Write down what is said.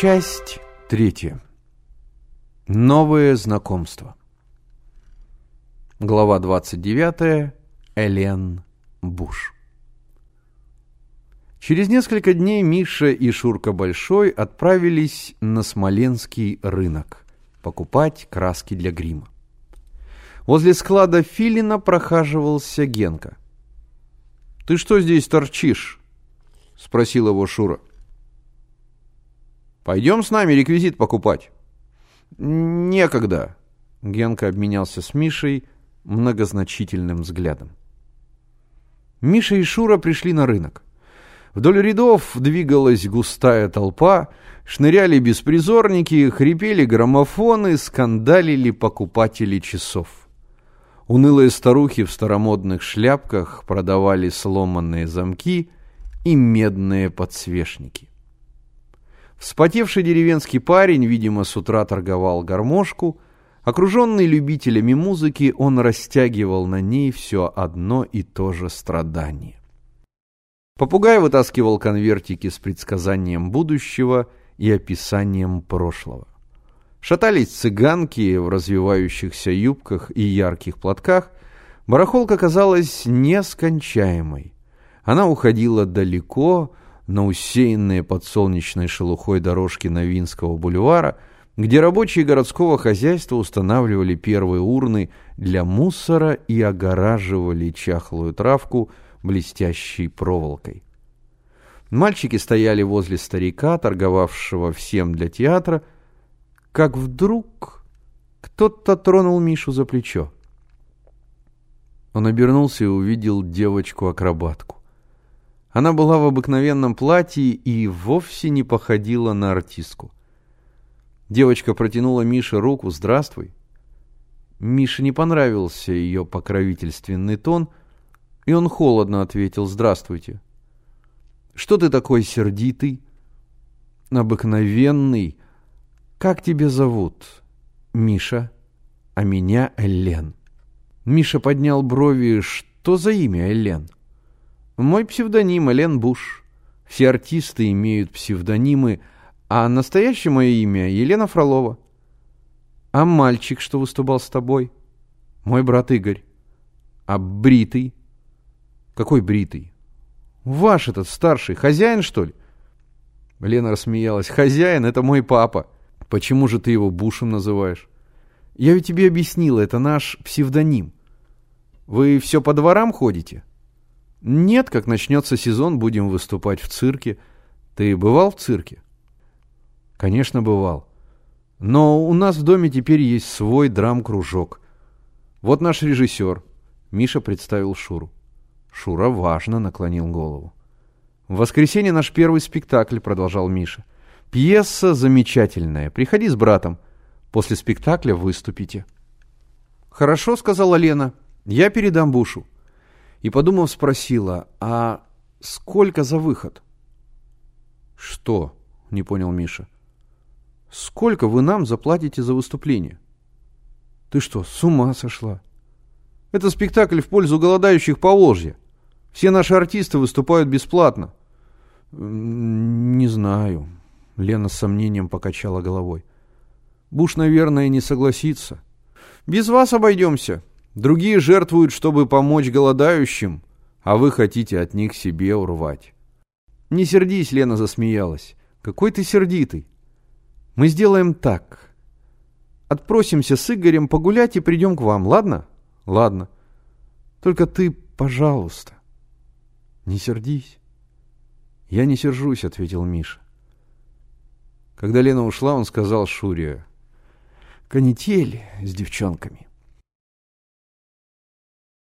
Часть третья. Новые знакомства. Глава 29. Элен Буш. Через несколько дней Миша и Шурка Большой отправились на Смоленский рынок покупать краски для грима. Возле склада Филина прохаживался Генка. «Ты что здесь торчишь?» — спросил его Шура. «Пойдем с нами реквизит покупать». «Некогда», — Генка обменялся с Мишей многозначительным взглядом. Миша и Шура пришли на рынок. Вдоль рядов двигалась густая толпа, шныряли беспризорники, хрипели граммофоны, скандалили покупатели часов. Унылые старухи в старомодных шляпках продавали сломанные замки и медные подсвечники. Вспотевший деревенский парень, видимо, с утра торговал гармошку, Окруженный любителями музыки, он растягивал на ней все одно и то же страдание. Попугай вытаскивал конвертики с предсказанием будущего и описанием прошлого. Шатались цыганки в развивающихся юбках и ярких платках. Барахолка казалась нескончаемой. Она уходила далеко на усеянные подсолнечной шелухой дорожки Новинского бульвара – где рабочие городского хозяйства устанавливали первые урны для мусора и огораживали чахлую травку блестящей проволокой. Мальчики стояли возле старика, торговавшего всем для театра, как вдруг кто-то тронул Мишу за плечо. Он обернулся и увидел девочку-акробатку. Она была в обыкновенном платье и вовсе не походила на артистку. Девочка протянула Мише руку «Здравствуй». Мише не понравился ее покровительственный тон, и он холодно ответил «Здравствуйте». «Что ты такой сердитый?» «Обыкновенный. Как тебя зовут?» «Миша. А меня Элен». Миша поднял брови. «Что за имя Элен?» «Мой псевдоним Элен Буш. Все артисты имеют псевдонимы – а настоящее мое имя Елена Фролова. А мальчик, что выступал с тобой? Мой брат Игорь. А бритый? Какой бритый? Ваш этот старший, хозяин, что ли? Лена рассмеялась. Хозяин — это мой папа. Почему же ты его Бушем называешь? Я ведь тебе объяснила, это наш псевдоним. Вы все по дворам ходите? Нет, как начнется сезон, будем выступать в цирке. Ты бывал в цирке? Конечно, бывал. Но у нас в доме теперь есть свой драм-кружок. Вот наш режиссер. Миша представил Шуру. Шура важно наклонил голову. В воскресенье наш первый спектакль, продолжал Миша. Пьеса замечательная. Приходи с братом. После спектакля выступите. Хорошо, сказала Лена. Я передам Бушу. И, подумав, спросила, а сколько за выход? Что? Не понял Миша. Сколько вы нам заплатите за выступление? Ты что, с ума сошла? Это спектакль в пользу голодающих по Волжье. Все наши артисты выступают бесплатно. Не знаю. Лена с сомнением покачала головой. Буш, наверное, не согласится. Без вас обойдемся. Другие жертвуют, чтобы помочь голодающим, а вы хотите от них себе урвать. Не сердись, Лена засмеялась. Какой ты сердитый. Мы сделаем так. Отпросимся с Игорем погулять и придем к вам, ладно? Ладно. Только ты, пожалуйста, не сердись. Я не сержусь, ответил Миша. Когда Лена ушла, он сказал Шуре, канитель с девчонками.